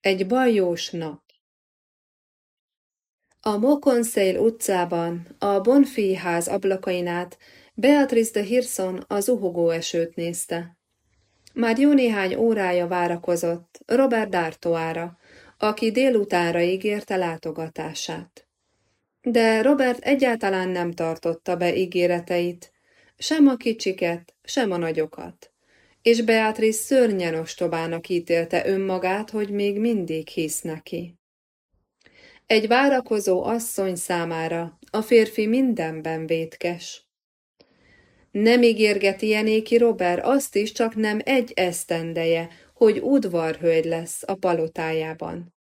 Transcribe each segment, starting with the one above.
Egy bajós nap A Mokonszél utcában, a Bonfi ház ablakain át Beatrice de Hirson az uhogó esőt nézte. Már jó néhány órája várakozott Robert D'Artoára, aki délutánra ígérte látogatását. De Robert egyáltalán nem tartotta be ígéreteit, sem a kicsiket, sem a nagyokat. És Beatrice szörnyen ostobának ítélte önmagát, hogy még mindig hisz neki. Egy várakozó asszony számára a férfi mindenben vétkes. Nem ígérgeti Jenéki Robert azt is csak nem egy esztendeje, hogy udvarhölgy lesz a palotájában.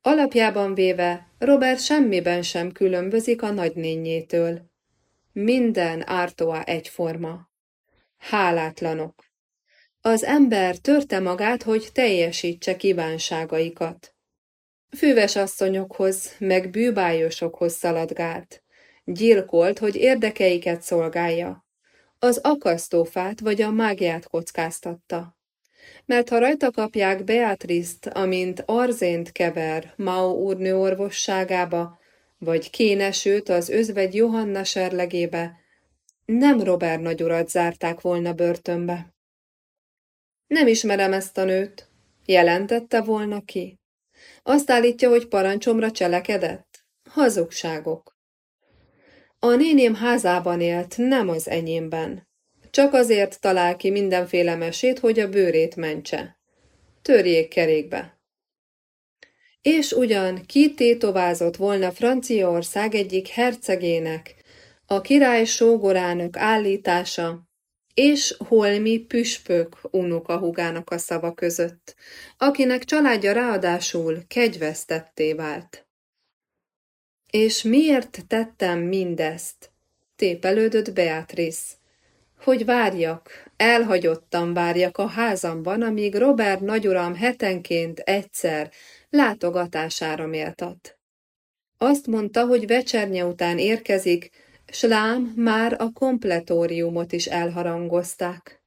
Alapjában véve Robert semmiben sem különbözik a nagynényétől. Minden ártóa egyforma. Hálátlanok. Az ember törte magát, hogy teljesítse kívánságaikat. Fűves asszonyokhoz, meg bűbájosokhoz szaladgált. Gyilkolt, hogy érdekeiket szolgálja. Az akasztófát vagy a mágiát kockáztatta. Mert ha rajta kapják Beatrice-t, amint arzént kever Mao úrnő orvosságába, vagy kénesőt az özvegy Johanna serlegébe, nem Robert nagyurat zárták volna börtönbe. Nem ismerem ezt a nőt, jelentette volna ki. Azt állítja, hogy parancsomra cselekedett? Hazugságok. A néném házában élt, nem az enyémben. Csak azért talál ki mindenféle mesét, hogy a bőrét mentse. Törjék kerékbe. És ugyan kitétovázott volna Franciaország egyik hercegének, a király sógorának állítása, és holmi püspök unokahugának a szava között, akinek családja ráadásul kegyvesztetté vált. És miért tettem mindezt? Tépelődött Beatrice. Hogy várjak, elhagyottam várjak a házamban, amíg Robert nagyuram hetenként egyszer látogatására méltat. Azt mondta, hogy vecsernye után érkezik, s lám már a kompletóriumot is elharangozták.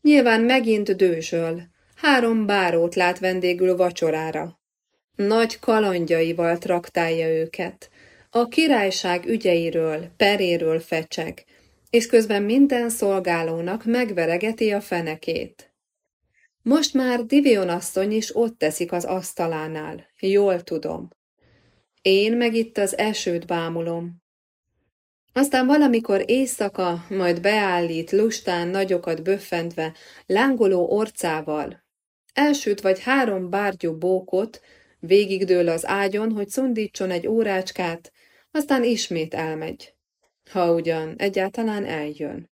Nyilván megint dőzsöl, három bárót lát vendégül vacsorára. Nagy kalandjaival traktálja őket, a királyság ügyeiről, peréről fecseg, és közben minden szolgálónak megveregeti a fenekét. Most már Divion asszony is ott teszik az asztalánál, jól tudom. Én meg itt az esőt bámulom, aztán valamikor éjszaka, majd beállít, lustán nagyokat böffentve, lángoló orcával. Elsőt vagy három bárgyú bókot, végigdől az ágyon, hogy szundítson egy órácskát, aztán ismét elmegy. Ha ugyan egyáltalán eljön.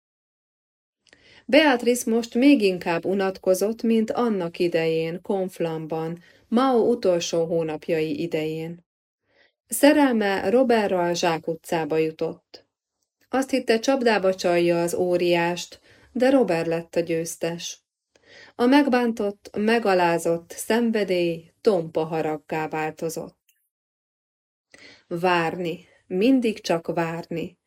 Beatrice most még inkább unatkozott, mint annak idején, konflamban, Mao utolsó hónapjai idején. Szerelme Robertral Zsák utcába jutott. Azt hitte csapdába csalja az óriást, de Robert lett a győztes. A megbántott, megalázott szenvedély tompa haraggá változott. Várni, mindig csak várni,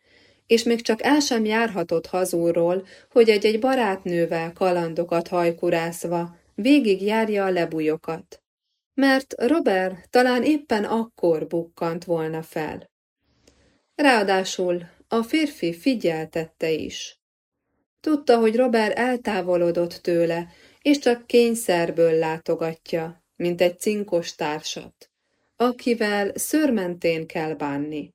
és még csak el sem járhatott hazúról, hogy egy-egy barátnővel kalandokat hajkurászva végig járja a lebújokat. Mert Robert talán éppen akkor bukkant volna fel. Ráadásul a férfi figyeltette is. Tudta, hogy Robert eltávolodott tőle, és csak kényszerből látogatja, mint egy cinkos társat, akivel szörmentén kell bánni.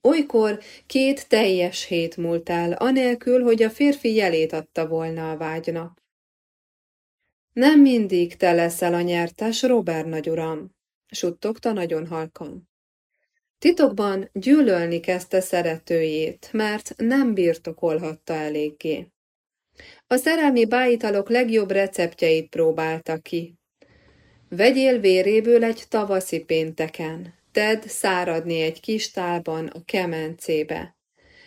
Olykor két teljes hét múlt el, anélkül, hogy a férfi jelét adta volna a vágynak. Nem mindig te leszel a nyertes, Robert nagyuram, suttogta nagyon halkan. Titokban gyűlölni kezdte szeretőjét, mert nem birtokolhatta eléggé. A szerelmi bájitalok legjobb receptjeit próbálta ki. Vegyél véréből egy tavaszi pénteken, tedd száradni egy kis tálban a kemencébe.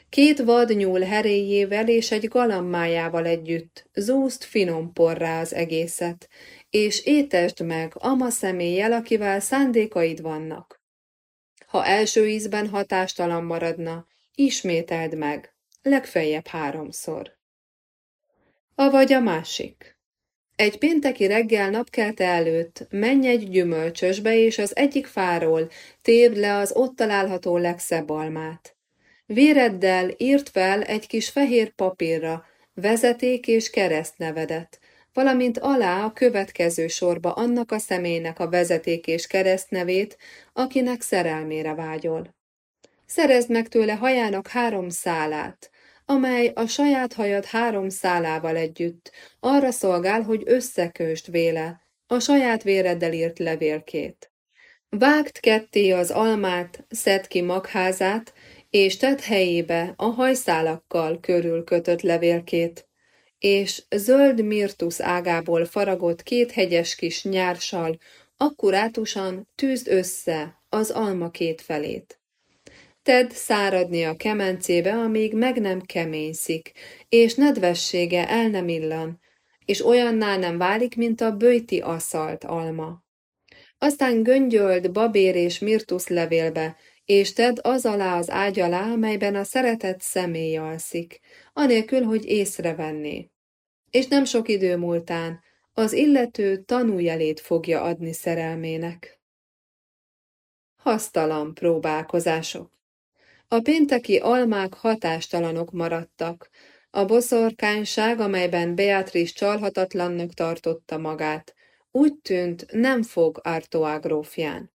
Két vadnyúl heréjével és egy galammájával együtt zúzt finom porrá az egészet, és étesd meg ama személlyel, akivel szándékaid vannak. Ha első ízben hatástalan maradna, ismételd meg, legfeljebb háromszor. Avagy a másik. Egy pénteki reggel napkelte előtt menj egy gyümölcsösbe, és az egyik fáról tépd le az ott található legszebb almát. Véreddel írt fel egy kis fehér papírra vezeték és keresztnevedet, valamint alá a következő sorba annak a személynek a vezeték és keresztnevét, akinek szerelmére vágyol. Szerezd meg tőle hajának három szálát, amely a saját hajad három szálával együtt arra szolgál, hogy összeköst véle a saját véreddel írt levélkét. Vágd ketté az almát, szedd ki magházát, és tedd helyébe a hajszálakkal körülkötött levélkét, és zöld mirtusz ágából faragott két hegyes kis nyársal akkurátusan tűzd össze az alma két felét. Tedd száradni a kemencébe, amíg meg nem keményszik, és nedvessége el nem illan, és olyanná nem válik, mint a bőti asszalt alma. Aztán göngyöld babér és mirtusz levélbe, és tedd az alá az ágy alá, melyben a szeretett személy alszik, anélkül, hogy észrevenné. És nem sok idő múltán az illető tanújelét fogja adni szerelmének. Hasztalan próbálkozások A pénteki almák hatástalanok maradtak, a boszorkányság, amelyben Beatrice csalhatatlannak tartotta magát, úgy tűnt, nem fog Artois grófján.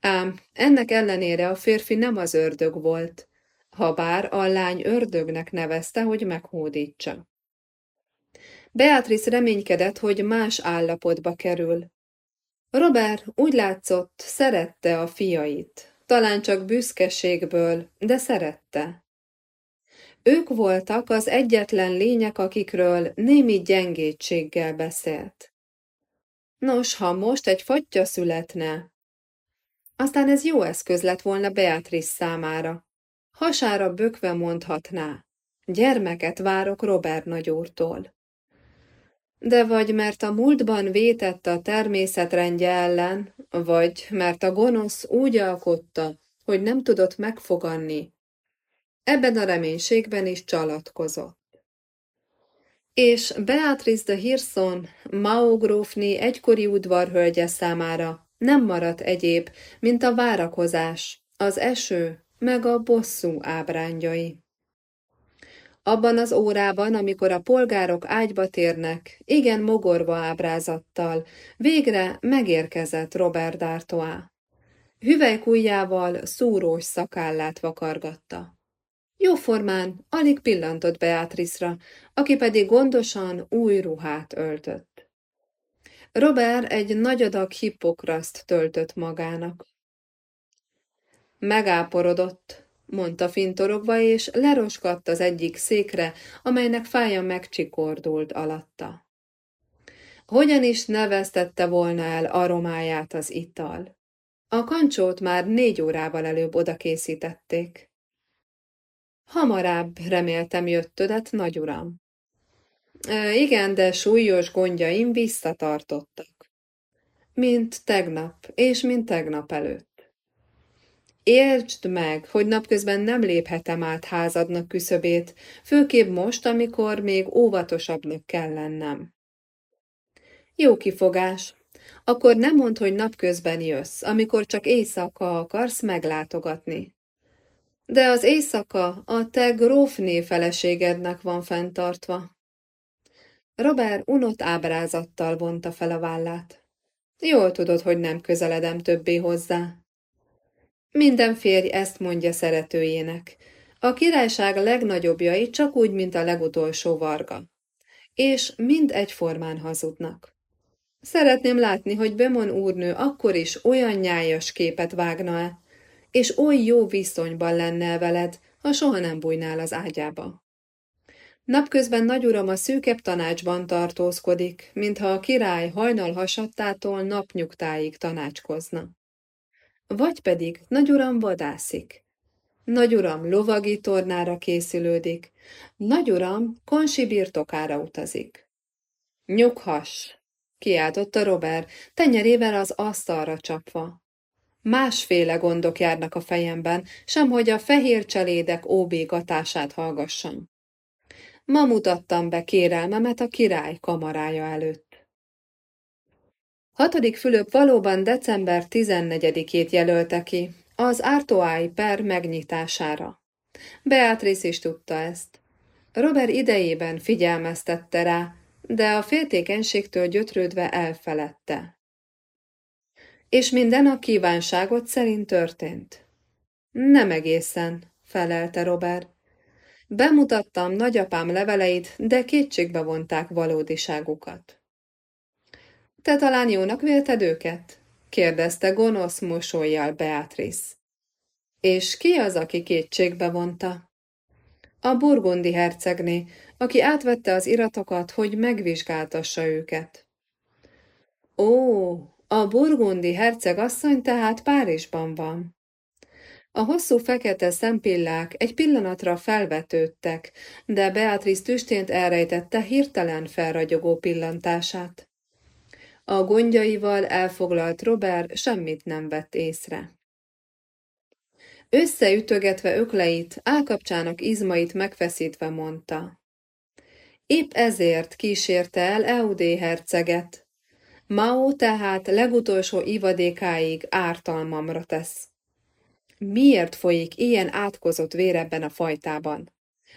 Ám ennek ellenére a férfi nem az ördög volt, ha bár a lány ördögnek nevezte, hogy meghódítsa. Beatrice reménykedett, hogy más állapotba kerül. Robert úgy látszott, szerette a fiait, talán csak büszkeségből, de szerette. Ők voltak az egyetlen lények, akikről némi gyengétséggel beszélt. Nos, ha most egy fatya születne, aztán ez jó eszköz lett volna Beatrice számára. Hasára bökve mondhatná, gyermeket várok Robert nagyúrtól. De vagy mert a múltban vétett a természetrendje ellen, vagy mert a gonosz úgy alkotta, hogy nem tudott megfoganni, ebben a reménységben is csalatkozott. És Beatrice de Hirson, Mao grófné egykori udvarhölgye számára nem maradt egyéb, mint a várakozás, az eső, meg a bosszú ábrányai. Abban az órában, amikor a polgárok ágyba térnek, igen mogorva ábrázattal, végre megérkezett Robert d'Artois. Hüvelykújjával szúrós szakállát vakargatta. Jóformán alig pillantott Beatrice-ra, aki pedig gondosan új ruhát öltött. Robert egy nagy adag hippokraszt töltött magának. Megáporodott, mondta fintorogva, és leroskadt az egyik székre, amelynek fája megcsikordult alatta. Hogyan is neveztette volna el aromáját az ital? A kancsót már négy órával előbb oda készítették. Hamarabb reméltem jöttödet, nagy uram. Igen, de súlyos gondjaim visszatartottak. Mint tegnap, és mint tegnap előtt. Értsd meg, hogy napközben nem léphetem át házadnak küszöbét, főképp most, amikor még óvatosabbnak kell lennem. Jó kifogás. Akkor nem mondd, hogy napközben jössz, amikor csak éjszaka akarsz meglátogatni. De az éjszaka a te grófné feleségednek van fenntartva. Robert unott ábrázattal vonta fel a vállát. Jól tudod, hogy nem közeledem többé hozzá. Minden férj ezt mondja szeretőjének. A királyság legnagyobbjai csak úgy, mint a legutolsó varga. És mind egyformán hazudnak. Szeretném látni, hogy Bemon úrnő akkor is olyan nyájas képet vágna-e, és oly jó viszonyban lenne veled, ha soha nem bújnál az ágyába. Napközben nagyuram a szűkebb tanácsban tartózkodik, mintha a király hajnal hasadtától napnyugtáig tanácskozna. Vagy pedig nagyuram vadászik. Nagyuram lovagi tornára készülődik, nagyuram konsi birtokára utazik. Nyughass, kiáltotta Robert, tenyerével az asztalra csapva. Másféle gondok járnak a fejemben, semhogy a fehér cselédek óbégatását hallgassam. Ma mutattam be kérelmemet a király kamarája előtt. Hatodik Fülöp valóban december 14-ét jelölte ki, az Artoái per megnyitására. Beatrice is tudta ezt. Robert idejében figyelmeztette rá, de a féltékenységtől gyötrődve elfeledte. És minden a kívánságot szerint történt. Nem egészen, felelte Robert. Bemutattam nagyapám leveleit, de kétségbe vonták valódiságukat. Te talán jónak vélted őket? kérdezte gonosz mosolyjal Beatrice. És ki az, aki kétségbe vonta? A burgundi hercegné, aki átvette az iratokat, hogy megvizsgáltassa őket. Ó, a burgundi herceg asszony tehát Párizsban van. A hosszú fekete szempillák egy pillanatra felvetődtek, de Beatrice tüstént elrejtette hirtelen felragyogó pillantását. A gondjaival elfoglalt Robert semmit nem vett észre. Összeütögetve ökleit, állkapcsának izmait megfeszítve mondta. Épp ezért kísérte el Eudé herceget. Mao tehát legutolsó ivadékáig ártalmamra tesz. Miért folyik ilyen átkozott vér ebben a fajtában?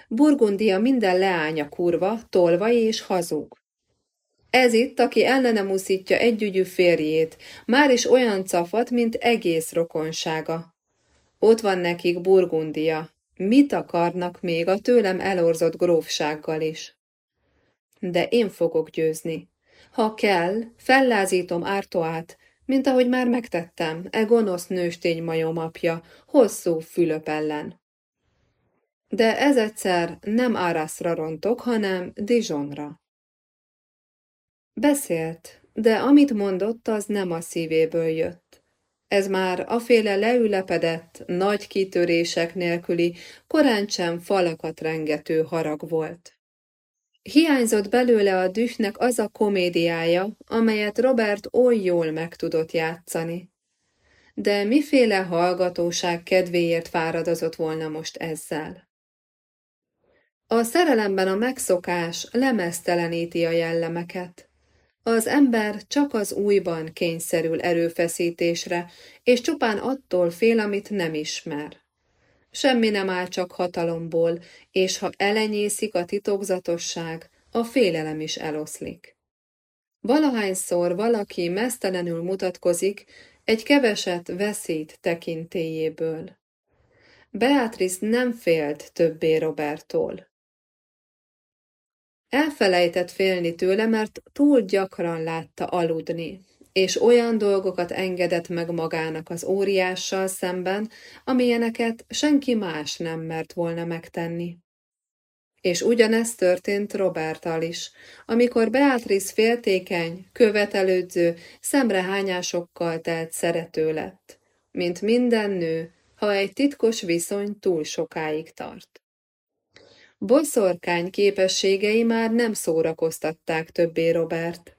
Burgundia minden leánya kurva, tolva és hazug. Ez itt, aki ellenem úszítja együgyű férjét, már is olyan cafat, mint egész rokonsága. Ott van nekik Burgundia. Mit akarnak még a tőlem elorzott grófsággal is? De én fogok győzni. Ha kell, fellázítom Ártoát, mint ahogy már megtettem, e gonosz nőstény majom apja, hosszú Fülöp ellen. De ez egyszer nem Áraszra rontok, hanem Dijonra. Beszélt, de amit mondott, az nem a szívéből jött. Ez már aféle leülepedett, nagy kitörések nélküli, korán sem falakat rengető harag volt. Hiányzott belőle a dühnek az a komédiája, amelyet Robert oly jól meg tudott játszani. De miféle hallgatóság kedvéért fáradozott volna most ezzel? A szerelemben a megszokás lemezteleníti a jellemeket. Az ember csak az újban kényszerül erőfeszítésre, és csupán attól fél, amit nem ismer. Semmi nem áll csak hatalomból, és ha elenyészik a titokzatosság, a félelem is eloszlik. Valahányszor valaki mesztelenül mutatkozik, egy keveset veszít tekintélyéből. Beatrice nem félt többé Robertól. Elfelejtett félni tőle, mert túl gyakran látta aludni, és olyan dolgokat engedett meg magának az óriással szemben, amilyeneket senki más nem mert volna megtenni. És ugyanezt történt Robertal is, amikor Beatrice féltékeny, követelődző, szemrehányásokkal telt szerető lett, mint minden nő, ha egy titkos viszony túl sokáig tart. Boszorkány képességei már nem szórakoztatták többé Robert.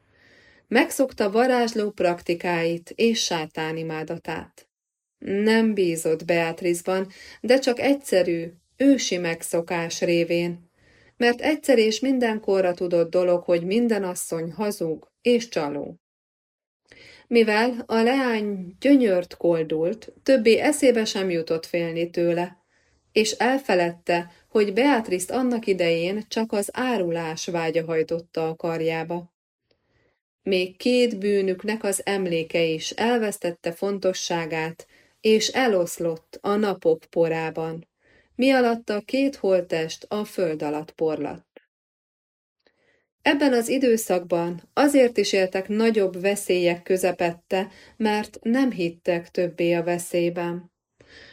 Megszokta varázsló praktikáit és sátánimádatát. Nem bízott Beatrice-ban, de csak egyszerű, ősi megszokás révén, mert egyszer és mindenkorra tudott dolog, hogy minden asszony hazug és csaló. Mivel a leány gyönyört koldult, többé eszébe sem jutott félni tőle, és elfeledte, hogy Beatrice annak idején csak az árulás vágya hajtotta a karjába. Még két bűnüknek az emléke is elvesztette fontosságát, és eloszlott a napok porában, mi alatt a két holtest a föld alatt porlatt. Ebben az időszakban azért is éltek nagyobb veszélyek közepette, mert nem hittek többé a veszélyben.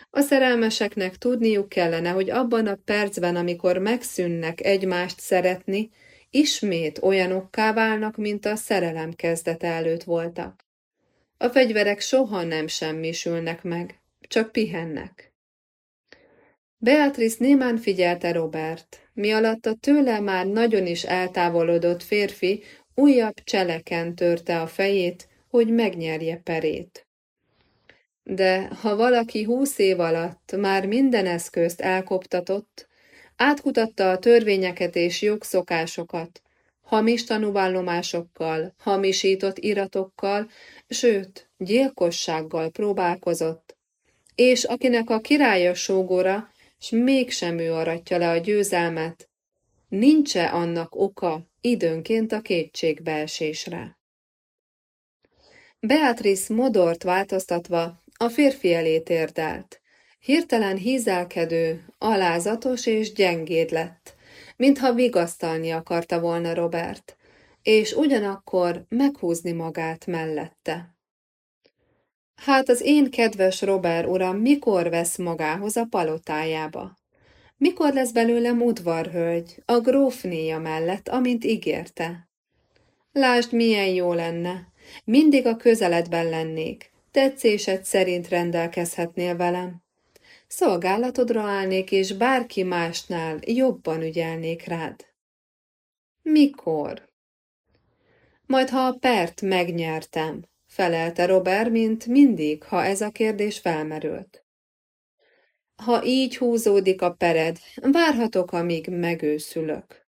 A szerelmeseknek tudniuk kellene, hogy abban a percben, amikor megszűnnek egymást szeretni, ismét olyanokká válnak, mint a szerelem kezdete előtt voltak. A fegyverek soha nem semmisülnek meg, csak pihennek. Beatrice némán figyelte Robert, mi alatt a tőle már nagyon is eltávolodott férfi újabb cseleken törte a fejét, hogy megnyerje perét. De ha valaki húsz év alatt már minden eszközt elkoptatott, átkutatta a törvényeket és jogszokásokat, hamis tanúvallomásokkal, hamisított iratokkal, sőt, gyilkossággal próbálkozott, és akinek a királyos sógora, s mégsem ő aratja le a győzelmet, nincs-e annak oka időnként a kétségbeesésre. Beatrice modort változtatva a férfi elé térdelt. Hirtelen hízelkedő, alázatos és gyengéd lett, mintha vigasztalni akarta volna Robert, és ugyanakkor meghúzni magát mellette. Hát az én kedves Robert uram mikor vesz magához a palotájába? Mikor lesz belőlem udvarhölgy, a grófnéja mellett, amint ígérte? Lásd, milyen jó lenne, mindig a közeledben lennék, tetszésed szerint rendelkezhetnél velem. Szolgálatodra állnék, és bárki másnál jobban ügyelnék rád. Mikor? Majd, ha a pert megnyertem, felelte Robert, mint mindig, ha ez a kérdés felmerült. Ha így húzódik a pered, várhatok, amíg megőszülök.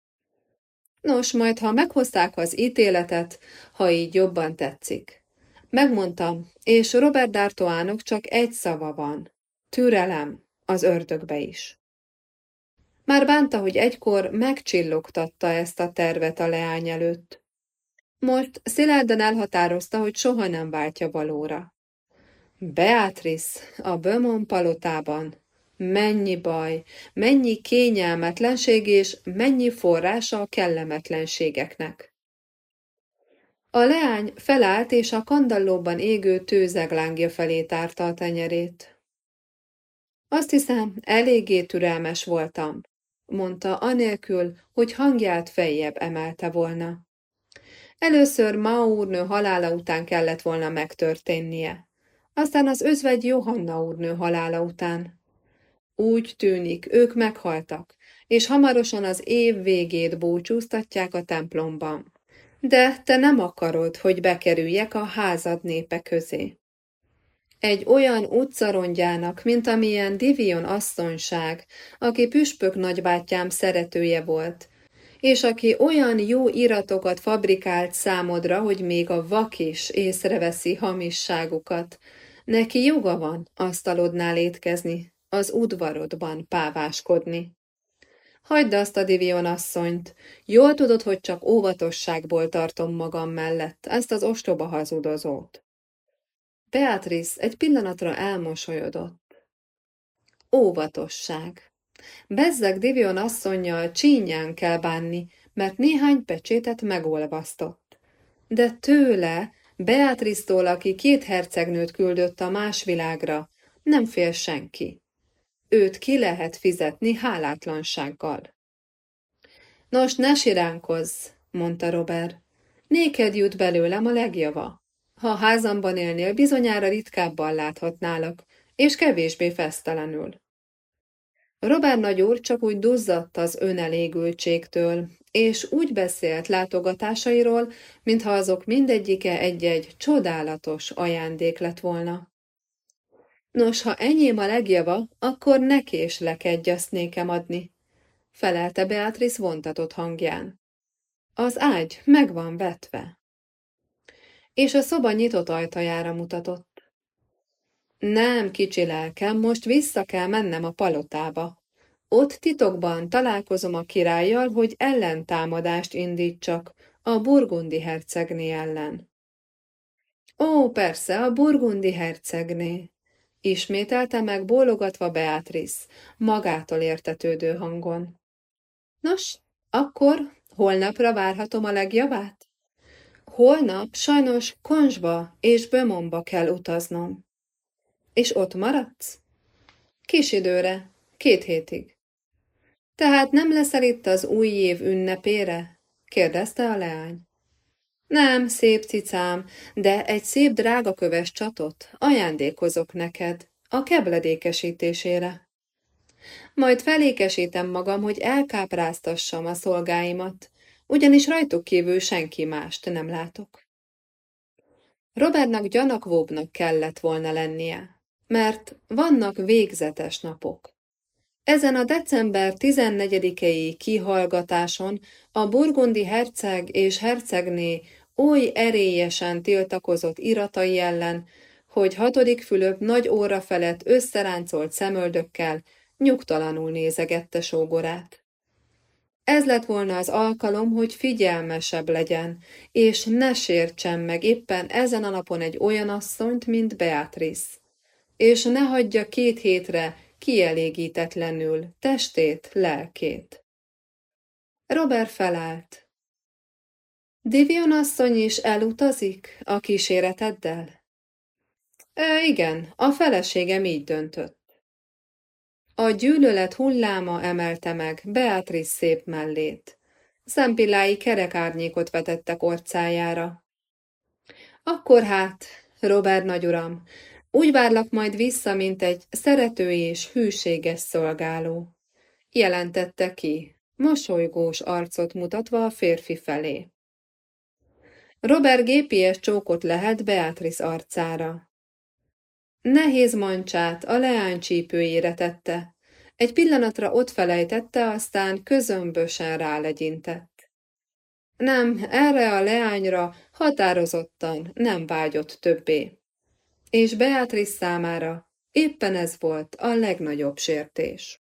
Nos, majd ha meghozták az ítéletet, ha így jobban tetszik. Megmondtam, és Robert D'Artoának csak egy szava van. Türelem, az ördögbe is. Már bánta, hogy egykor megcsillogtatta ezt a tervet a leány előtt. Most szilárdan elhatározta, hogy soha nem váltja valóra. Beatrice a Bömon palotában. Mennyi baj, mennyi kényelmetlenség és mennyi forrása a kellemetlenségeknek. A leány felállt és a kandallóban égő tőzeglángja felé tárta a tenyerét. Azt hiszem, eléggé türelmes voltam, mondta anélkül, hogy hangját feljebb emelte volna. Először Mao úrnő halála után kellett volna megtörténnie, aztán az özvegy Johanna úrnő halála után. Úgy tűnik, ők meghaltak, és hamarosan az év végét búcsúztatják a templomban. De te nem akarod, hogy bekerüljek a házad népe közé. Egy olyan utcarondjának, mint amilyen Divion asszonyság, aki püspök nagybátyám szeretője volt, és aki olyan jó iratokat fabrikált számodra, hogy még a vak is észreveszi hamisságukat. Neki joga van asztalodnál étkezni, az udvarodban páváskodni. Hagyd azt a Divion asszonyt. Jól tudod, hogy csak óvatosságból tartom magam mellett ezt az ostoba hazudozót. Beatrice egy pillanatra elmosolyodott. Óvatosság. Bezzeg Divion asszonynal csínyán kell bánni, mert néhány pecsétet megolvasztott. De tőle, Beatrice-tól, aki két hercegnőt küldött a más világra, nem fél senki. Őt ki lehet fizetni hálátlansággal. Nos, ne siránkozz, mondta Robert. Néked jut belőlem a legjava. Ha házamban élnél, bizonyára ritkábban láthatnálak, és kevésbé fesztelenül. Robert nagyúr csak úgy duzzadt az önelégültségtől, és úgy beszélt látogatásairól, mintha azok mindegyike egy-egy csodálatos ajándék lett volna. Nos, ha enyém a legjava, akkor neki is lekedj nékem adni, felelte Beatrice vontatott hangján. Az ágy meg van vetve és a szoba nyitott ajtajára mutatott. Nem, kicsi lelkem, most vissza kell mennem a palotába. Ott titokban találkozom a királlyal, hogy ellentámadást indítsak a burgundi hercegné ellen. Ó, persze, a burgundi hercegné, ismételte meg bólogatva Beatrice, magától értetődő hangon. Nos, akkor holnapra várhatom a legjavát? Holnap sajnos Konsba és Bömonba kell utaznom. És ott maradsz? Kis időre, két hétig. Tehát nem leszel itt az új év ünnepére? kérdezte a leány. Nem, szép cicám, de egy szép drágaköves csatot ajándékozok neked, a kebledékesítésére. Majd felékesítem magam, hogy elkápráztassam a szolgáimat, ugyanis rajtuk kívül senki mást nem látok. Robertnak gyanakvóbbnak kellett volna lennie, mert vannak végzetes napok. Ezen a december 14-i kihallgatáson a burgundi herceg és hercegné oly erélyesen tiltakozott iratai ellen, hogy hatodik Fülöp nagy óra felett összeráncolt szemöldökkel nyugtalanul nézegette sógorát. Ez lett volna az alkalom, hogy figyelmesebb legyen, és ne sértsen meg éppen ezen a napon egy olyan asszonyt, mint Beatrice, és ne hagyja két hétre kielégítetlenül testét, lelkét. Robert felállt. Divion asszony is elutazik a kíséreteddel? E, igen, a feleségem így döntött. A gyűlölet hulláma emelte meg Beatrice szép mellét. Szempillái kerek árnyékot vetettek orcájára. Akkor hát, Robert nagyuram, úgy várlak majd vissza, mint egy szerető és hűséges szolgáló. Jelentette ki, mosolygós arcot mutatva a férfi felé. Robert gépies csókot lehet Beatrice arcára. Nehéz mancsát a leány csípőjére tette. Egy pillanatra ott felejtette, aztán közömbösen rálegyintett. Nem, erre a leányra határozottan nem vágyott többé. És Beatrice számára éppen ez volt a legnagyobb sértés.